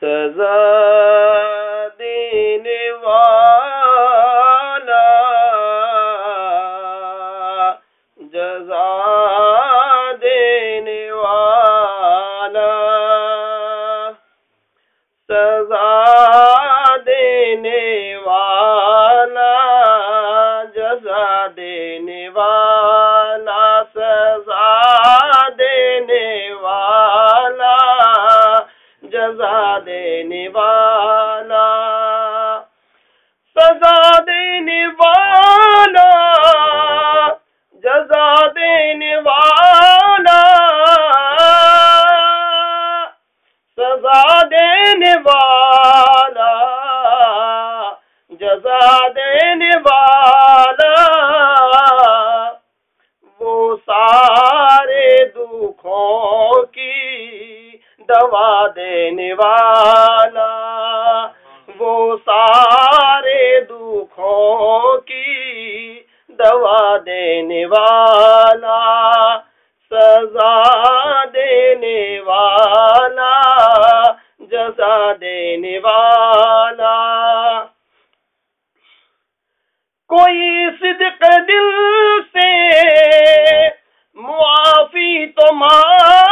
سزا دینے والا جزا جزا دینے والا، سزا دینے والا، جزا دینے والا، سزا دینے والا، جزا دینے والا۔ وہ سارے دکھوں کی دوا دینے والا۔ وہ سارے دکھوں کی دوا دینے والا۔ سزا دینے والا، جزا دینے والا۔ کوئی صدق دل سے معافی تو مانگے۔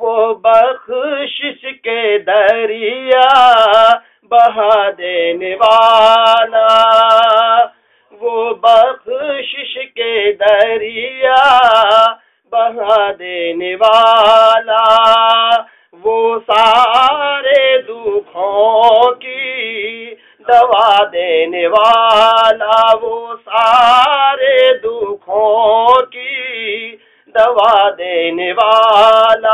وہ بخشش کے دریا بہا دینے والا۔ وہ بخشش کے دریا بہا دینے والا۔ وہ سارے دکھوں کی دوا دینے والا۔ وہ سارے دکھوں کی دوا دینے والا۔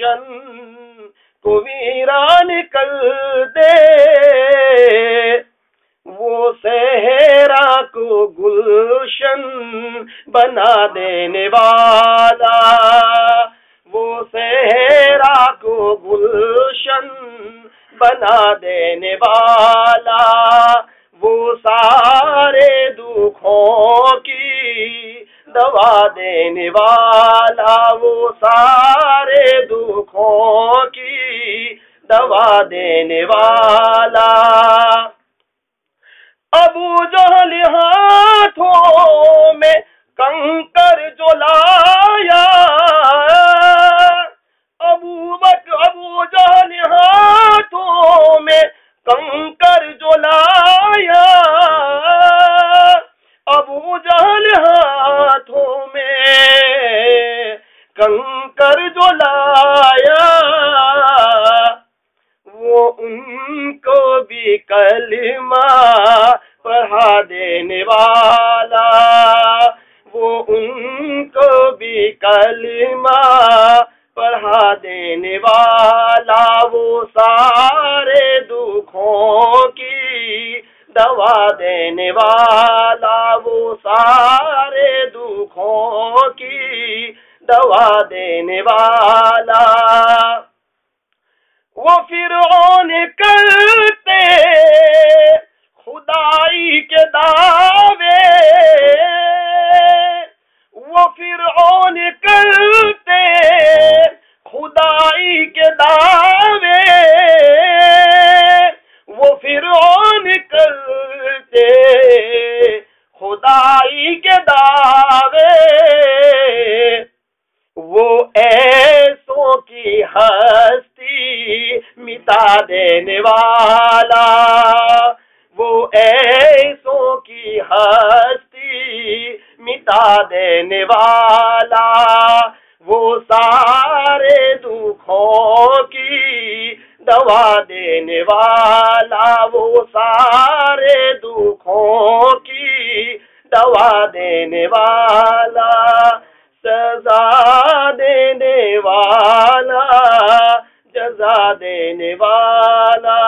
گلشن کو ویران کر دے۔ وہ صحرا کو گلشن بنا دینے والا۔ وہ صحرا کو گلشن بنا دینے والا۔ وہ سارے والا وہ سارے دکھوں کی، دوا دینے والا۔ ابو جہل ہاتھوں میں کنکر جو لایا کنکر جو لایا، وہ ان کو بھی کلمہ پڑھا دینے والا۔ وہ ان کو بھی کلمہ پڑھا دینے والا۔ وہ سارے دکھوں کی دوا دینے والا۔ وہ سارے دکھوں کی دوا دینے والا۔ وہ فرعون کرتے خدائی کے دعوے۔ وہ فرعون کرتے خدائی کے دعوے۔ دینے والا۔ وہ ایسوں کی ہستی مٹا دینے والا۔ وہ سارے دکھوں کی دوا دینے والا۔ وہ سارے دکھوں کی دوا دینے والا۔ سزا دینے والا۔ دینے والا